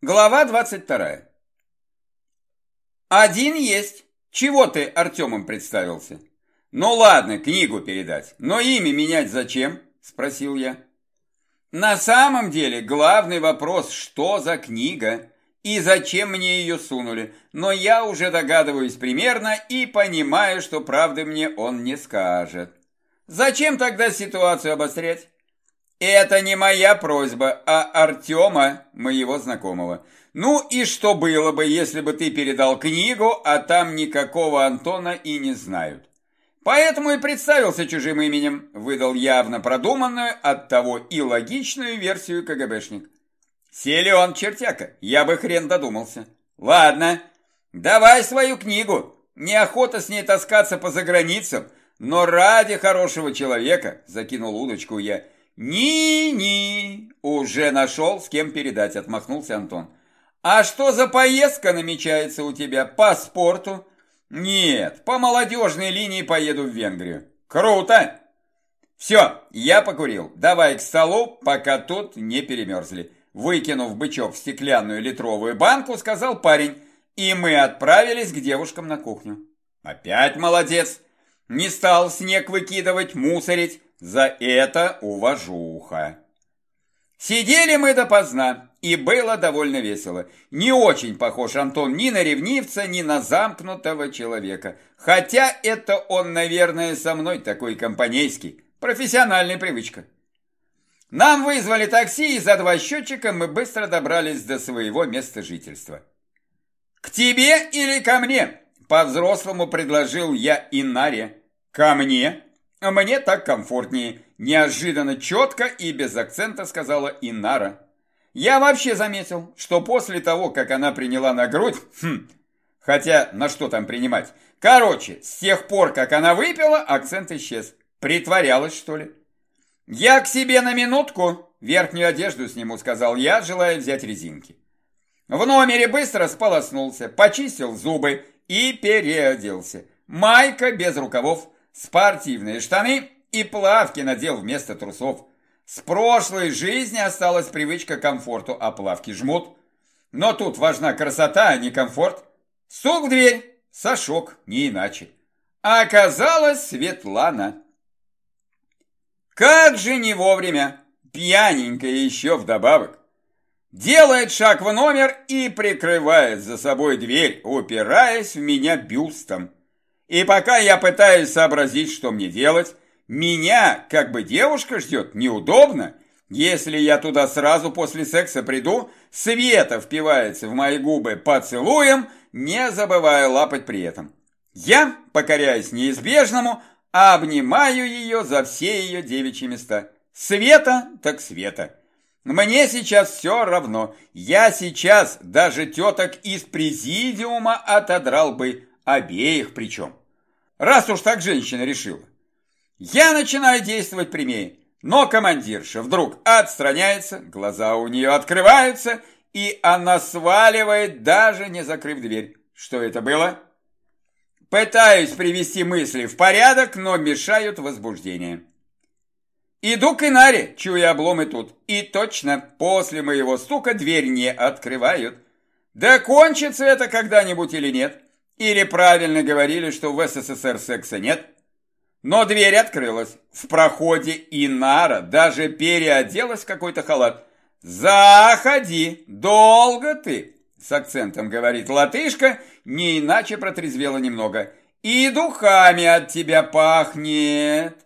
Глава 22. Один есть. Чего ты Артемом представился? Ну ладно, книгу передать, но имя менять зачем? Спросил я. На самом деле главный вопрос, что за книга и зачем мне ее сунули, но я уже догадываюсь примерно и понимаю, что правды мне он не скажет. Зачем тогда ситуацию обострять? Это не моя просьба, а Артема, моего знакомого. Ну и что было бы, если бы ты передал книгу, а там никакого Антона и не знают? Поэтому и представился чужим именем, выдал явно продуманную, оттого и логичную версию КГБшник. Силен чертяка, я бы хрен додумался. Ладно, давай свою книгу. Неохота с ней таскаться по заграницам, но ради хорошего человека, закинул удочку я, — «Ни-ни!» «Уже нашел, с кем передать», — отмахнулся Антон. «А что за поездка намечается у тебя? По спорту?» «Нет, по молодежной линии поеду в Венгрию». «Круто!» «Все, я покурил. Давай к столу, пока тут не перемерзли». Выкинув бычок в стеклянную литровую банку, сказал парень, и мы отправились к девушкам на кухню. «Опять молодец!» Не стал снег выкидывать, мусорить, за это уважуха. Сидели мы допоздна, и было довольно весело. Не очень похож Антон ни на ревнивца, ни на замкнутого человека. Хотя это он, наверное, со мной такой компанейский. Профессиональная привычка. Нам вызвали такси, и за два счетчика мы быстро добрались до своего места жительства. «К тебе или ко мне?» По-взрослому предложил я Инаре. «Ко мне?» А «Мне так комфортнее», – неожиданно четко и без акцента сказала Инара. «Я вообще заметил, что после того, как она приняла на грудь, хм, хотя на что там принимать, короче, с тех пор, как она выпила, акцент исчез. Притворялась, что ли?» «Я к себе на минутку, верхнюю одежду сниму», – сказал я, желая взять резинки. В номере быстро сполоснулся, почистил зубы и переоделся. Майка без рукавов – спортивные штаны и плавки надел вместо трусов. С прошлой жизни осталась привычка к комфорту, а плавки жмут. Но тут важна красота, а не комфорт. Стук в дверь, Сашок, не иначе. А оказалась Светлана. Как же не вовремя, пьяненькая еще вдобавок. Делает шаг в номер и прикрывает за собой дверь, упираясь в меня бюстом. И пока я пытаюсь сообразить, что мне делать, меня, как бы девушка ждет, неудобно. Если я туда сразу после секса приду, Света впивается в мои губы поцелуем, не забывая лапать при этом. Я, покоряясь неизбежному, обнимаю ее за все ее девичьи места. Света так Света. Мне сейчас все равно. Я сейчас даже теток из президиума отодрал бы, обеих причем раз уж так женщина решила. Я начинаю действовать прямее, но командирша вдруг отстраняется, глаза у нее открываются, и она сваливает, даже не закрыв дверь. Что это было? Пытаюсь привести мысли в порядок, но мешают возбуждение. Иду к Инаре, чуя обломы тут. И точно, после моего стука дверь не открывают. Да кончится это когда-нибудь или нет? Или правильно говорили, что в СССР секса нет? Но дверь открылась. В проходе Инара даже переоделась в какой-то халат. «Заходи! Долго ты!» С акцентом говорит латышка, не иначе протрезвела немного. «И духами от тебя пахнет!»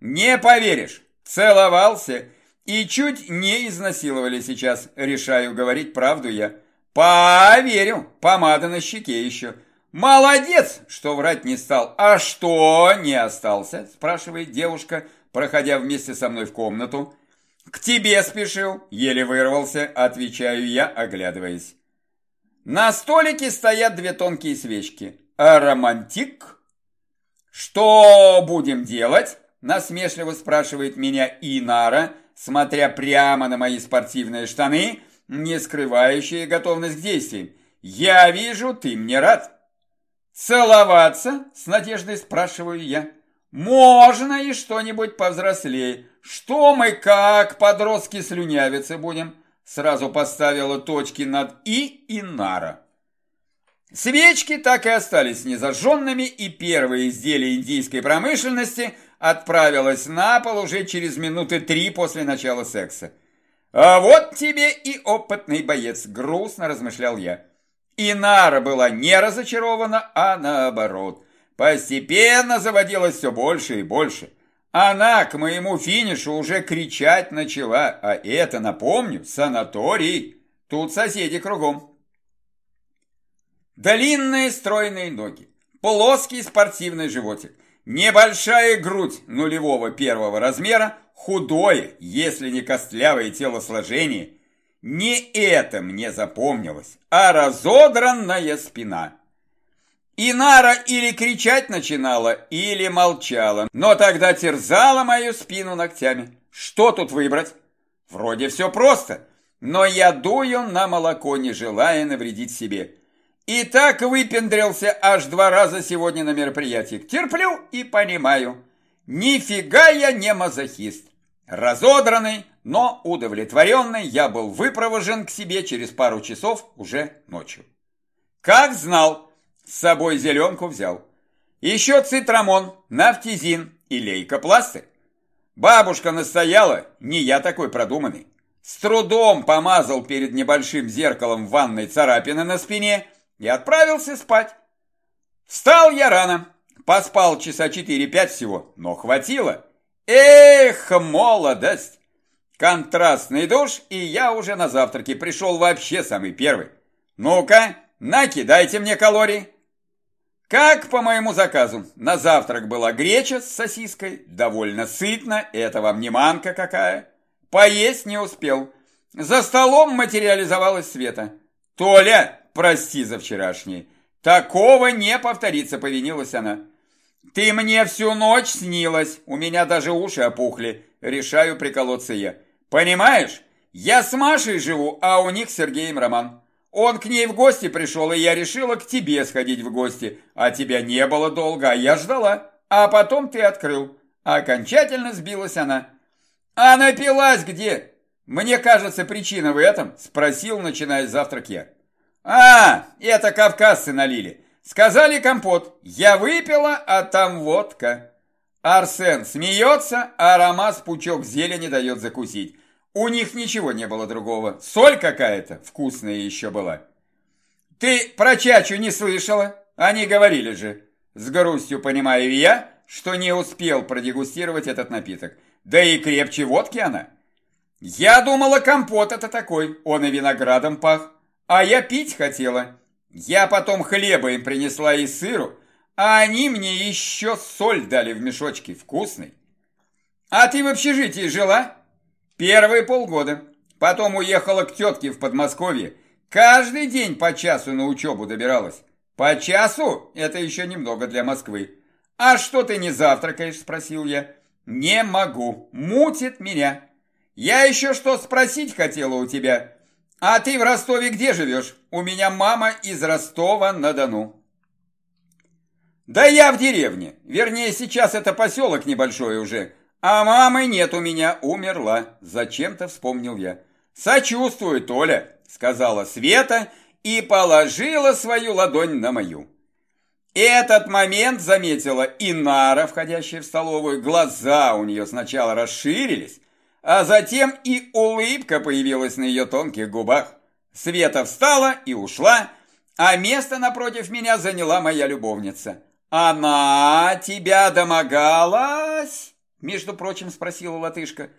«Не поверишь! Целовался!» И чуть не изнасиловали сейчас, решаю говорить правду я. Поверю, помада на щеке еще. «Молодец, что врать не стал. А что не остался?» – спрашивает девушка, проходя вместе со мной в комнату. «К тебе спешил», – еле вырвался, отвечаю я, оглядываясь. На столике стоят две тонкие свечки. А романтик? «Что будем делать?» – насмешливо спрашивает меня Инара, смотря прямо на мои спортивные штаны, не скрывающие готовность к действиям. «Я вижу, ты мне рад». «Целоваться?» – с надеждой спрашиваю я. «Можно и что-нибудь повзрослее. Что мы как подростки слюнявиться будем?» Сразу поставила точки над «и» и «нара». Свечки так и остались незажженными, и первое изделие индийской промышленности отправилось на пол уже через минуты три после начала секса. «А вот тебе и опытный боец», — грустно размышлял я. И Нара была не разочарована, а наоборот. Постепенно заводилось все больше и больше. Она к моему финишу уже кричать начала, а это, напомню, санаторий. Тут соседи кругом. Длинные стройные ноги, плоский спортивный животик, небольшая грудь нулевого первого размера, худое, если не костлявое телосложение. Не это мне запомнилось, а разодранная спина. Инара или кричать начинала, или молчала, но тогда терзала мою спину ногтями. Что тут выбрать? Вроде все просто, но я дую на молоко, не желая навредить себе. И так выпендрился аж два раза сегодня на мероприятии. Терплю и понимаю. Нифига я не мазохист. Разодранный, но удовлетворенный, я был выпровожен к себе через пару часов уже ночью. Как знал, с собой зеленку взял. Еще цитрамон, нафтизин и лейкопластырь. Бабушка настояла, не я такой продуманный. С трудом помазал перед небольшим зеркалом в ванной царапины на спине и отправился спать. Встал я рано, поспал часа 4-5 всего, но хватило. Эх, молодость! Контрастный душ, и я уже на завтраке пришел вообще самый первый. Ну-ка, накидайте мне калорий. Как по моему заказу, на завтрак была греча с сосиской, довольно сытно, это вам не манка какая. Поесть не успел. За столом материализовалась Света. «Толя, прости за вчерашнее. Такого не повторится, повинилась она. Ты мне всю ночь снилась, у меня даже уши опухли. Решаю приколоться я. Понимаешь, я с Машей живу, а у них с Сергеем роман. Он к ней в гости пришел, и я решила к тебе сходить в гости. А тебя не было долго, а я ждала. А потом ты открыл. Окончательно сбилась она. А напилась где? Мне кажется, причина в этом, спросил, начиная завтрак я. «А, это кавказцы налили. Сказали компот. Я выпила, а там водка». Арсен смеется, а Ромас пучок зелени дает закусить. У них ничего не было другого. Соль какая-то вкусная еще была. «Ты про чачу не слышала? Они говорили же». С грустью понимаю я, что не успел продегустировать этот напиток. Да и крепче водки она. Я думала, компот это такой, он и виноградом пах. А я пить хотела. Я потом хлеба им принесла и сыру, а они мне еще соль дали в мешочке, вкусный. А ты в общежитии жила? Первые полгода. Потом уехала к тетке в Подмосковье. Каждый день по часу на учебу добиралась. По часу? Это еще немного для Москвы. А что ты не завтракаешь? Спросил я. Не могу. Мутит меня. Я еще что спросить хотела у тебя. А ты в Ростове где живешь? У меня мама из Ростова-на-Дону. Да я в деревне. Вернее, сейчас это поселок небольшой уже. А мамы нет у меня, умерла. Зачем-то вспомнил я. Сочувствую, Толя, сказала Света и положила свою ладонь на мою. Этот момент заметила Инара, входящая в столовую. Глаза у нее сначала расширились, а затем и улыбка появилась на ее тонких губах. Света встала и ушла, а место напротив меня заняла моя любовница. «Она тебя домогалась?» Между прочим, спросила латышка.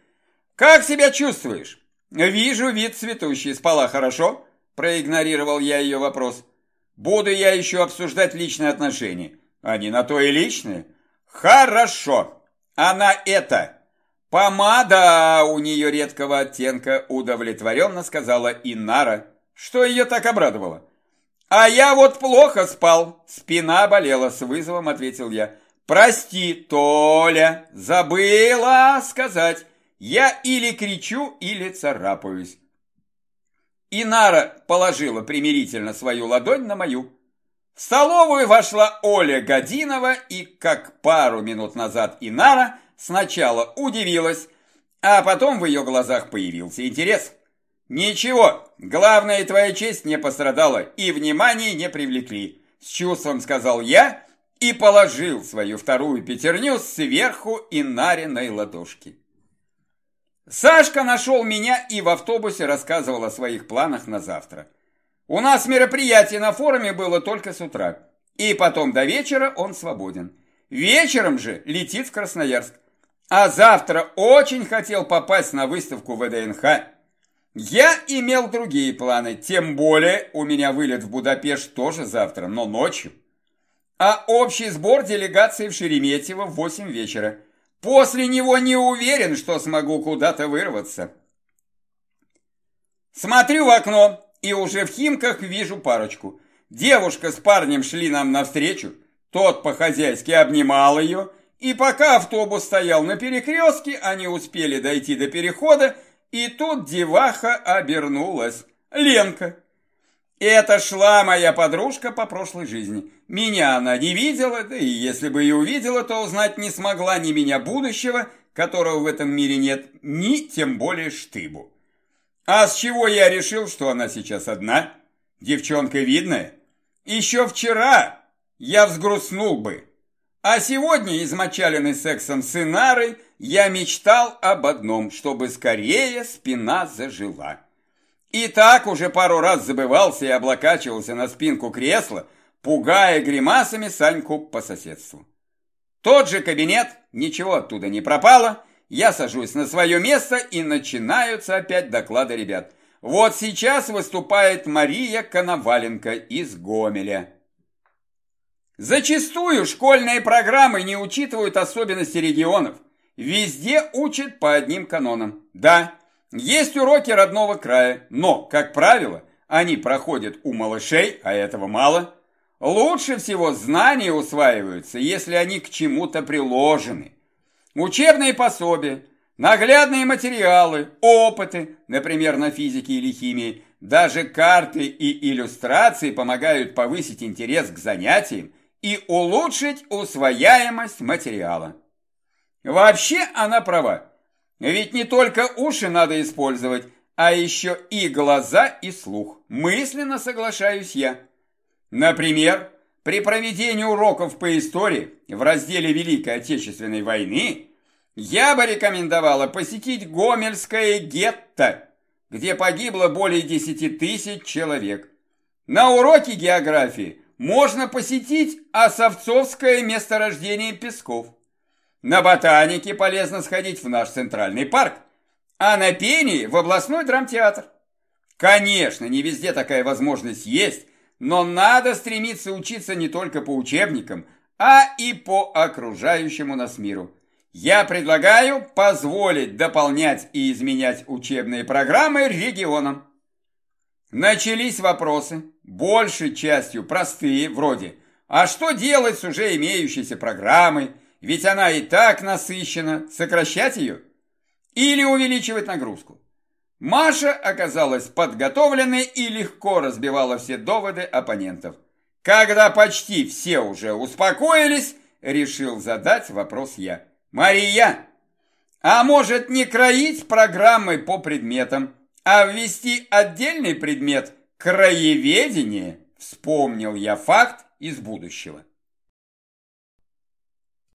«Как себя чувствуешь?» «Вижу, вид цветущий. Спала хорошо?» Проигнорировал я ее вопрос. «Буду я еще обсуждать личные отношения. Они на то и личные?» «Хорошо. Она это...» «Помада у нее редкого оттенка», – удовлетворенно сказала Инара. Что ее так обрадовало? «А я вот плохо спал, спина болела», – с вызовом ответил я. «Прости, Толя, забыла сказать. Я или кричу, или царапаюсь». Инара положила примирительно свою ладонь на мою. В столовую вошла Оля Годинова и, как пару минут назад Инара – сначала удивилась, а потом в ее глазах появился интерес. Ничего, главное, твоя честь не пострадала и внимания не привлекли. С чувством сказал я и положил свою вторую пятерню сверху и Нариной ладошки. Сашка нашел меня и в автобусе рассказывал о своих планах на завтра. У нас мероприятие на форуме было только с утра, и потом до вечера он свободен. Вечером же летит в Красноярск. А завтра очень хотел попасть на выставку ВДНХ. Я имел другие планы, тем более у меня вылет в Будапешт тоже завтра, но ночью. А общий сбор делегации в Шереметьево в 8 вечера. После него не уверен, что смогу куда-то вырваться. Смотрю в окно и уже в Химках вижу парочку. Девушка с парнем шли нам навстречу. Тот по-хозяйски обнимал ее, и пока автобус стоял на перекрестке, они успели дойти до перехода, и тут деваха обернулась. Ленка. Это шла моя подружка по прошлой жизни. Меня она не видела, да и если бы и увидела, то узнать не смогла ни меня будущего, которого в этом мире нет, ни тем более штыбу. А с чего я решил, что она сейчас одна? Девчонка видная. Еще вчера я взгрустнул бы. А сегодня, измочаленный сексом с Инарой, я мечтал об одном, чтобы скорее спина зажила. И так уже пару раз забывался и облокачивался на спинку кресла, пугая гримасами Саньку по соседству. Тот же кабинет, ничего оттуда не пропало, я сажусь на свое место и начинаются опять доклады ребят. Вот сейчас выступает Мария Коноваленко из Гомеля. Зачастую школьные программы не учитывают особенности регионов. Везде учат по одним канонам. Да, есть уроки родного края, но, как правило, они проходят у малышей, а этого мало. Лучше всего знания усваиваются, если они к чему-то приложены. Учебные пособия, наглядные материалы, опыты, например, на физике или химии, даже карты и иллюстрации помогают повысить интерес к занятиям и улучшить усвояемость материала. Вообще она права. Ведь не только уши надо использовать, а еще и глаза и слух. Мысленно соглашаюсь я. Например, при проведении уроков по истории в разделе Великой Отечественной войны я бы рекомендовала посетить Гомельское гетто, где погибло более 10 тысяч человек. На уроке географии можно посетить Осовцовское месторождение песков. На ботанике полезно сходить в наш центральный парк, а на пении в областной драмтеатр. Конечно, не везде такая возможность есть, но надо стремиться учиться не только по учебникам, а и по окружающему нас миру. Я предлагаю позволить дополнять и изменять учебные программы регионам. Начались вопросы, большей частью простые, вроде «А что делать с уже имеющейся программой?» Ведь она и так насыщена, сокращать ее или увеличивать нагрузку. Маша оказалась подготовленной и легко разбивала все доводы оппонентов. Когда почти все уже успокоились, решил задать вопрос я. «Мария, а может не кроить программы по предметам, а ввести отдельный предмет краеведение?» Вспомнил я факт из будущего.